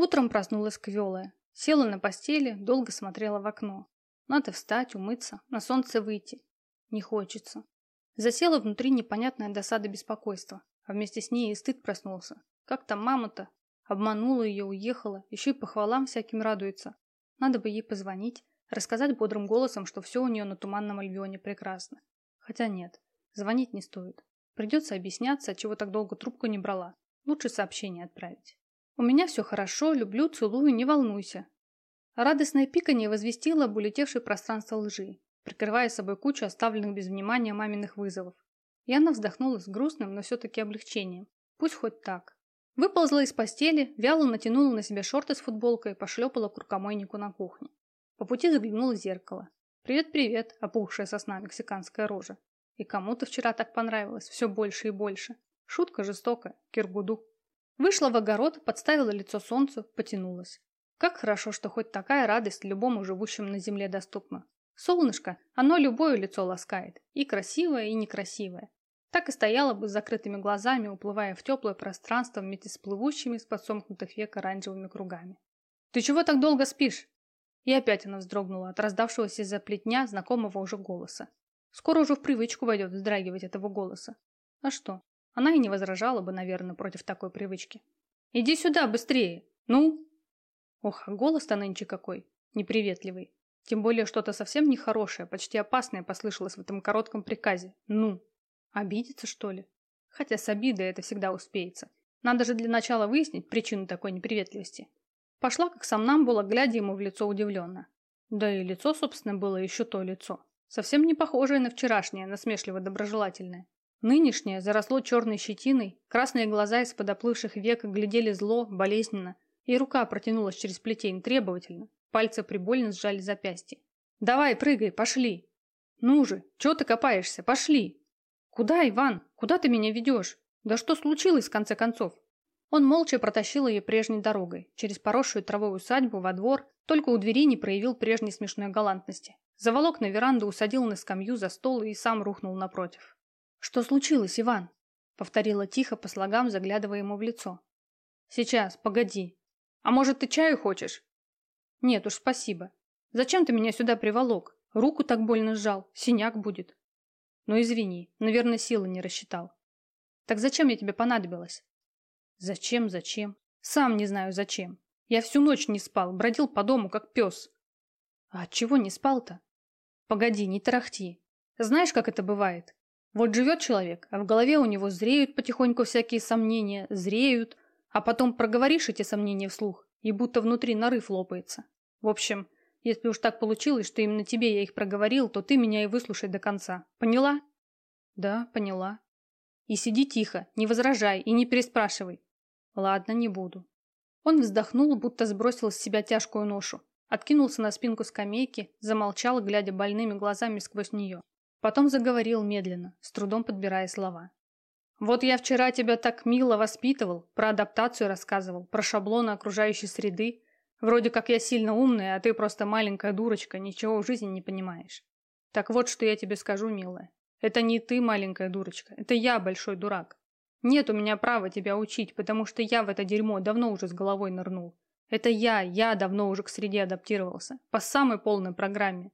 Утром проснулась квелая. Села на постели, долго смотрела в окно. Надо встать, умыться, на солнце выйти. Не хочется. Засела внутри непонятная досада беспокойства, а вместе с ней и стыд проснулся. Как там мама-то? Обманула ее, уехала, еще и похвалам всяким радуется. Надо бы ей позвонить, рассказать бодрым голосом, что все у нее на Туманном Альбионе прекрасно. Хотя нет, звонить не стоит. Придется объясняться, чего так долго трубку не брала. Лучше сообщение отправить. У меня все хорошо, люблю, целую, не волнуйся. Радостное пиканье возвестило об улетевшей пространство лжи, прикрывая собой кучу оставленных без внимания маминых вызовов. Яна вздохнула с грустным, но все-таки облегчением. Пусть хоть так. Выползла из постели, вяло натянула на себя шорты с футболкой и пошлепала к рукомойнику на кухне. По пути заглянула в зеркало. «Привет-привет», опухшая сосна мексиканская рожа. И кому-то вчера так понравилось, все больше и больше. Шутка жестокая, киргуду. Вышла в огород, подставила лицо солнцу, потянулась. Как хорошо, что хоть такая радость любому живущему на земле доступна. Солнышко, оно любое лицо ласкает, и красивое, и некрасивое. Так и стояла бы с закрытыми глазами, уплывая в теплое пространство вместе с плывущими с подсомкнутых век оранжевыми кругами. «Ты чего так долго спишь?» И опять она вздрогнула от раздавшегося из-за плетня знакомого уже голоса. Скоро уже в привычку войдет вздрагивать этого голоса. А что? Она и не возражала бы, наверное, против такой привычки. «Иди сюда, быстрее! Ну!» Ох, голос-то нынче какой, неприветливый. Тем более что-то совсем нехорошее, почти опасное послышалось в этом коротком приказе. «Ну!» Обидеться, что ли? Хотя с обидой это всегда успеется. Надо же для начала выяснить причину такой неприветливости. Пошла, как сам нам было, глядя ему в лицо удивленно. Да и лицо, собственно, было еще то лицо. Совсем не похожее на вчерашнее, насмешливо-доброжелательное. Нынешнее заросло черной щетиной, красные глаза из-под оплывших век глядели зло, болезненно, и рука протянулась через плетень требовательно, пальцы прибольно сжали запястье. «Давай, прыгай, пошли!» «Ну же, чего ты копаешься? Пошли!» «Куда, Иван? Куда ты меня ведешь? Да что случилось, в конце концов?» Он молча протащил ее прежней дорогой, через поросшую травой усадьбу, во двор, только у двери не проявил прежней смешной галантности. Заволок на веранду, усадил на скамью за стол и сам рухнул напротив. «Что случилось, Иван?» — повторила тихо по слогам, заглядывая ему в лицо. «Сейчас, погоди. А может, ты чаю хочешь?» «Нет уж, спасибо. Зачем ты меня сюда приволок? Руку так больно сжал, синяк будет». «Ну извини, наверное, силы не рассчитал». «Так зачем я тебе понадобилась?» Зачем, зачем? Сам не знаю зачем. Я всю ночь не спал, бродил по дому, как пес. А чего не спал-то? Погоди, не тарахти. Знаешь, как это бывает? Вот живет человек, а в голове у него зреют потихоньку всякие сомнения, зреют, а потом проговоришь эти сомнения вслух, и будто внутри нарыв лопается. В общем, если уж так получилось, что именно тебе я их проговорил, то ты меня и выслушай до конца. Поняла? Да, поняла. И сиди тихо, не возражай и не переспрашивай. Ладно, не буду. Он вздохнул, будто сбросил с себя тяжкую ношу. Откинулся на спинку скамейки, замолчал, глядя больными глазами сквозь нее. Потом заговорил медленно, с трудом подбирая слова. «Вот я вчера тебя так мило воспитывал, про адаптацию рассказывал, про шаблоны окружающей среды. Вроде как я сильно умная, а ты просто маленькая дурочка, ничего в жизни не понимаешь. Так вот, что я тебе скажу, милая. Это не ты, маленькая дурочка, это я большой дурак. Нет у меня права тебя учить, потому что я в это дерьмо давно уже с головой нырнул. Это я, я давно уже к среде адаптировался, по самой полной программе.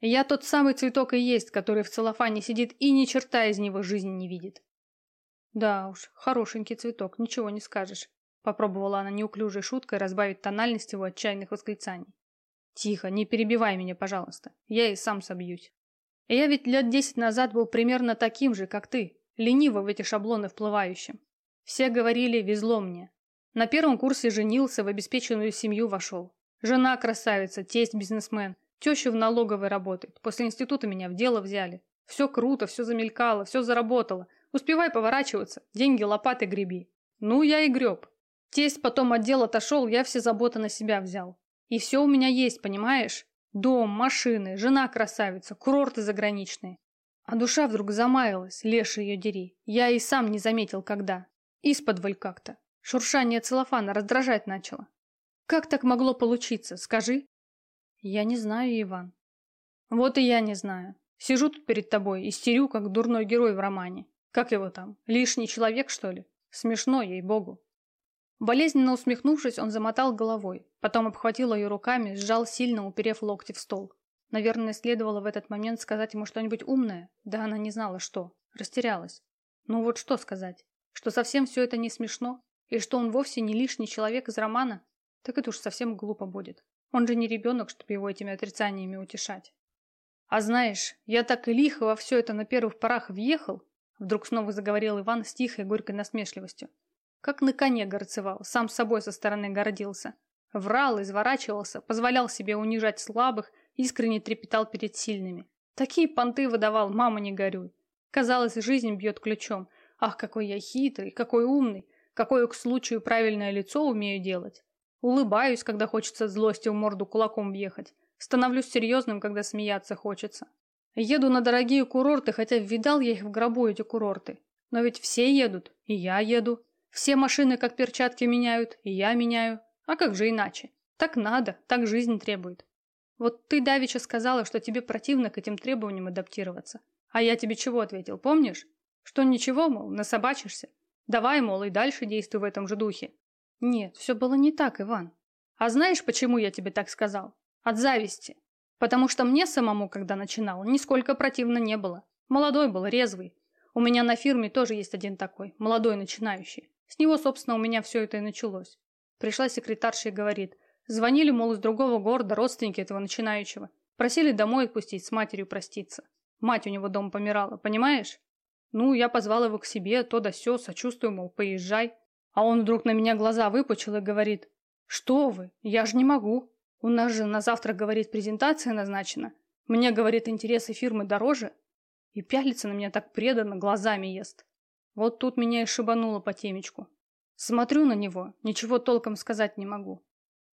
Я тот самый цветок и есть, который в целлофане сидит и ни черта из него жизни не видит. Да уж, хорошенький цветок, ничего не скажешь. Попробовала она неуклюжей шуткой разбавить тональность его отчаянных восклицаний. Тихо, не перебивай меня, пожалуйста. Я и сам собьюсь. Я ведь лет десять назад был примерно таким же, как ты, лениво в эти шаблоны вплывающим. Все говорили, везло мне. На первом курсе женился, в обеспеченную семью вошел. Жена красавица, тесть бизнесмен, теща в налоговой работает. После института меня в дело взяли. Все круто, все замелькало, все заработало. Успевай поворачиваться, деньги лопаты греби. Ну, я и греб. Тесть потом отдел отошел, я все заботы на себя взял. И все у меня есть, понимаешь? Дом, машины, жена красавица, курорты заграничные. А душа вдруг замаялась, леший ее дери. Я и сам не заметил, когда. Исподволь как-то. Шуршание целлофана раздражать начало. Как так могло получиться, скажи? Я не знаю, Иван. Вот и я не знаю. Сижу тут перед тобой, истерю, как дурной герой в романе. Как его там? Лишний человек, что ли? Смешно, ей-богу. Болезненно усмехнувшись, он замотал головой, потом обхватил ее руками, сжал сильно, уперев локти в стол. Наверное, следовало в этот момент сказать ему что-нибудь умное, да она не знала что, растерялась. Ну вот что сказать? Что совсем все это не смешно? И что он вовсе не лишний человек из романа? Так это уж совсем глупо будет. Он же не ребенок, чтобы его этими отрицаниями утешать. А знаешь, я так и лихо во все это на первых порах въехал, вдруг снова заговорил Иван с тихой горькой насмешливостью. Как на коне горцевал, сам собой со стороны гордился. Врал, изворачивался, позволял себе унижать слабых, искренне трепетал перед сильными. Такие понты выдавал, мама не горюй. Казалось, жизнь бьет ключом. Ах, какой я хитрый, какой умный, какое к случаю правильное лицо умею делать. Улыбаюсь, когда хочется злости в морду кулаком въехать. Становлюсь серьезным, когда смеяться хочется. Еду на дорогие курорты, хотя видал я их в гробу, эти курорты. Но ведь все едут, и я еду. Все машины как перчатки меняют, и я меняю. А как же иначе? Так надо, так жизнь требует. Вот ты давеча сказала, что тебе противно к этим требованиям адаптироваться. А я тебе чего ответил, помнишь? Что ничего, мол, насобачишься. Давай, мол, и дальше действуй в этом же духе. Нет, все было не так, Иван. А знаешь, почему я тебе так сказал? От зависти. Потому что мне самому, когда начинал, нисколько противно не было. Молодой был, резвый. У меня на фирме тоже есть один такой, молодой начинающий. С него, собственно, у меня все это и началось. Пришла секретарша и говорит, звонили, мол, из другого города родственники этого начинающего. Просили домой отпустить, с матерью проститься. Мать у него дома помирала, понимаешь? Ну, я позвал его к себе, то да сё, сочувствую, мол, поезжай. А он вдруг на меня глаза выпучил и говорит, что вы, я же не могу. У нас же на завтра, говорит, презентация назначена. Мне, говорит, интересы фирмы дороже. И пялится на меня так преданно, глазами ест. Вот тут меня и шибануло по темечку. Смотрю на него, ничего толком сказать не могу.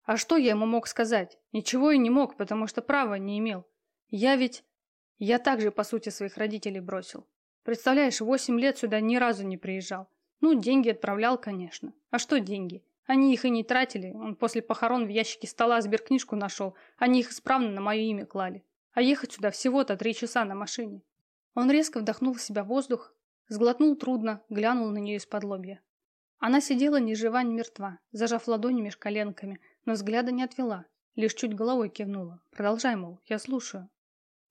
А что я ему мог сказать? Ничего и не мог, потому что права не имел. Я ведь... Я также, по сути, своих родителей бросил. Представляешь, восемь лет сюда ни разу не приезжал. Ну, деньги отправлял, конечно. А что деньги? Они их и не тратили. Он после похорон в ящике стола сберкнижку нашел. Они их исправно на мое имя клали. А ехать сюда всего-то три часа на машине. Он резко вдохнул в себя воздух, сглотнул трудно, глянул на нее из-под лобья. Она сидела ни жива, ни мертва, зажав ладони меж коленками, но взгляда не отвела, лишь чуть головой кивнула. Продолжай, мол, я слушаю.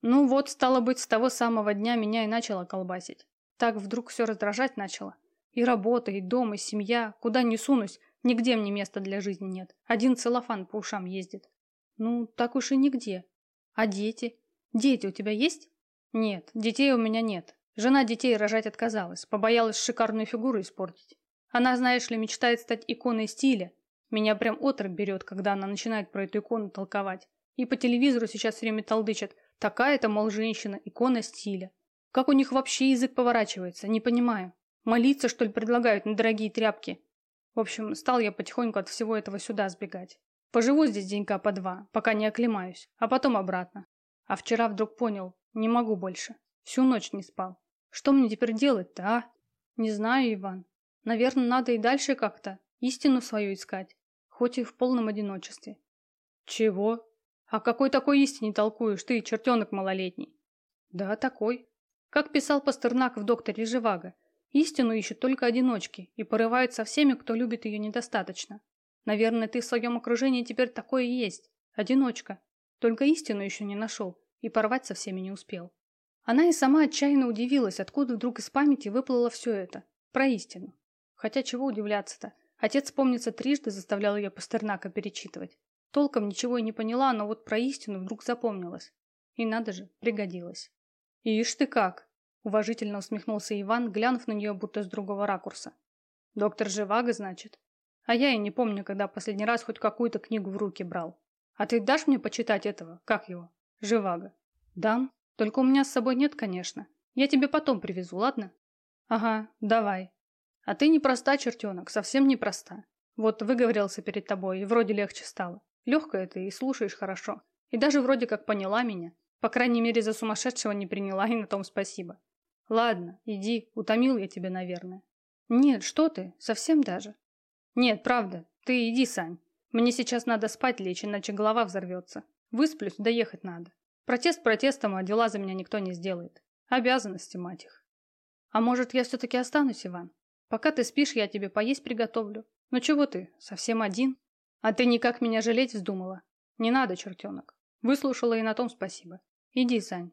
Ну вот, стало быть, с того самого дня меня и начало колбасить. Так вдруг все раздражать начало. И работа, и дом, и семья, куда ни сунусь, Нигде мне места для жизни нет. Один целлофан по ушам ездит. Ну, так уж и нигде. А дети? Дети у тебя есть? Нет, детей у меня нет. Жена детей рожать отказалась, побоялась шикарную фигуру испортить. Она, знаешь ли, мечтает стать иконой стиля. Меня прям отрыв берет, когда она начинает про эту икону толковать. И по телевизору сейчас все время толдычат. Такая-то, мол, женщина, икона стиля. Как у них вообще язык поворачивается, не понимаю. Молиться, что ли, предлагают на дорогие тряпки? В общем, стал я потихоньку от всего этого сюда сбегать. Поживу здесь денька по два, пока не оклемаюсь, а потом обратно. А вчера вдруг понял, не могу больше. Всю ночь не спал. Что мне теперь делать-то, а? Не знаю, Иван. Наверное, надо и дальше как-то истину свою искать, хоть и в полном одиночестве. Чего? А какой такой истине толкуешь ты, чертенок малолетний? Да, такой. Как писал Пастернак в «Докторе Живаго», Истину ищут только одиночки и порывают со всеми, кто любит ее недостаточно. Наверное, ты в своем окружении теперь такое и есть. Одиночка. Только истину еще не нашел и порвать со всеми не успел. Она и сама отчаянно удивилась, откуда вдруг из памяти выплыло все это. Про истину. Хотя чего удивляться-то? Отец, помнится, трижды заставлял ее Пастернака перечитывать. Толком ничего и не поняла, но вот про истину вдруг запомнилась. И надо же, пригодилась. «Ишь ты как!» Уважительно усмехнулся Иван, глянув на нее будто с другого ракурса. Доктор Живаго, значит? А я и не помню, когда последний раз хоть какую-то книгу в руки брал. А ты дашь мне почитать этого? Как его? Живаго. Дам. Только у меня с собой нет, конечно. Я тебе потом привезу, ладно? Ага, давай. А ты непроста, чертенок, совсем непроста. Вот выговорился перед тобой, и вроде легче стало. Легкая ты и слушаешь хорошо. И даже вроде как поняла меня. По крайней мере, за сумасшедшего не приняла, и на том спасибо. Ладно, иди, утомил я тебя, наверное. Нет, что ты, совсем даже. Нет, правда, ты иди, Сань. Мне сейчас надо спать лечь, иначе голова взорвется. Высплюсь, доехать надо. Протест протестом, а дела за меня никто не сделает. Обязанности, мать их. А может, я все-таки останусь, Иван? Пока ты спишь, я тебе поесть приготовлю. Ну чего ты, совсем один? А ты никак меня жалеть вздумала? Не надо, чертенок. Выслушала и на том спасибо. Иди, Сань.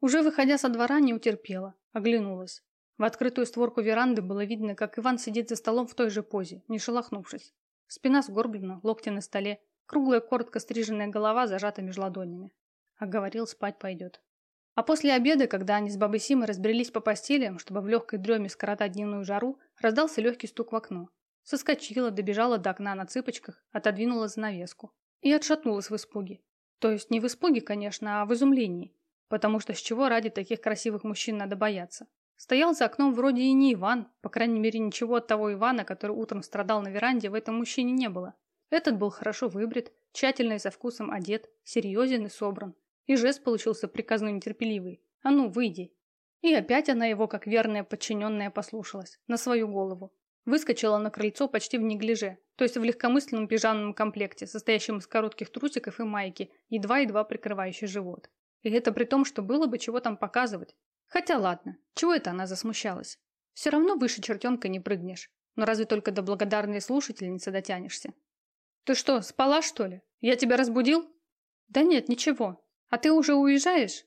Уже выходя со двора, не утерпела. Оглянулась. В открытую створку веранды было видно, как Иван сидит за столом в той же позе, не шелохнувшись. Спина сгорблена, локти на столе, круглая коротко стриженная голова зажата между ладонями. А говорил, спать пойдет. А после обеда, когда они с бабой Симой разбрелись по постелям, чтобы в легкой дреме скоротать дневную жару, раздался легкий стук в окно. Соскочила, добежала до окна на цыпочках, отодвинула занавеску. И отшатнулась в испуге. То есть не в испуге, конечно, а в изумлении. Потому что с чего ради таких красивых мужчин надо бояться? Стоял за окном вроде и не Иван, по крайней мере ничего от того Ивана, который утром страдал на веранде, в этом мужчине не было. Этот был хорошо выбрит, тщательно и со вкусом одет, серьезен и собран. И жест получился приказной нетерпеливый. «А ну, выйди!» И опять она его, как верная подчиненная, послушалась. На свою голову. Выскочила на крыльцо почти в неглиже, то есть в легкомысленном пижамном комплекте, состоящем из коротких трусиков и майки, едва-едва прикрывающий живот. И это при том, что было бы чего там показывать. Хотя ладно, чего это она засмущалась? Все равно выше чертенка не прыгнешь. Но разве только до благодарной слушательницы дотянешься? Ты что, спала, что ли? Я тебя разбудил? Да нет, ничего. «А ты уже уезжаешь?»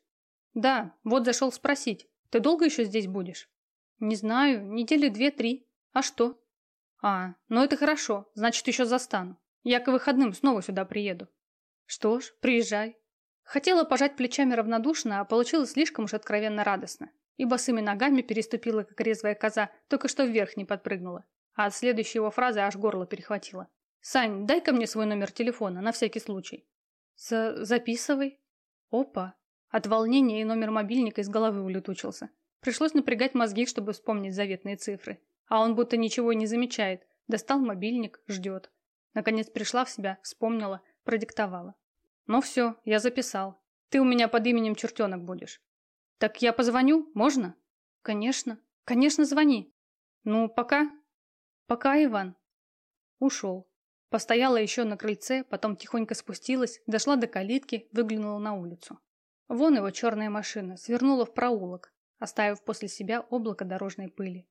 «Да, вот зашел спросить. Ты долго еще здесь будешь?» «Не знаю, недели две-три. А что?» «А, ну это хорошо, значит, еще застану. Я к выходным снова сюда приеду». «Что ж, приезжай». Хотела пожать плечами равнодушно, а получилось слишком уж откровенно радостно. И босыми ногами переступила, как резвая коза, только что вверх не подпрыгнула. А от следующей его фразы аж горло перехватило. «Сань, дай-ка мне свой номер телефона, на всякий случай». За «Записывай», Опа! От волнения и номер мобильника из головы улетучился. Пришлось напрягать мозги, чтобы вспомнить заветные цифры. А он будто ничего не замечает. Достал мобильник, ждет. Наконец пришла в себя, вспомнила, продиктовала. Ну все, я записал. Ты у меня под именем Чертенок будешь. Так я позвоню? Можно? Конечно. Конечно, звони. Ну, пока. Пока, Иван. Ушел. Постояла еще на крыльце, потом тихонько спустилась, дошла до калитки, выглянула на улицу. Вон его черная машина свернула в проулок, оставив после себя облако дорожной пыли.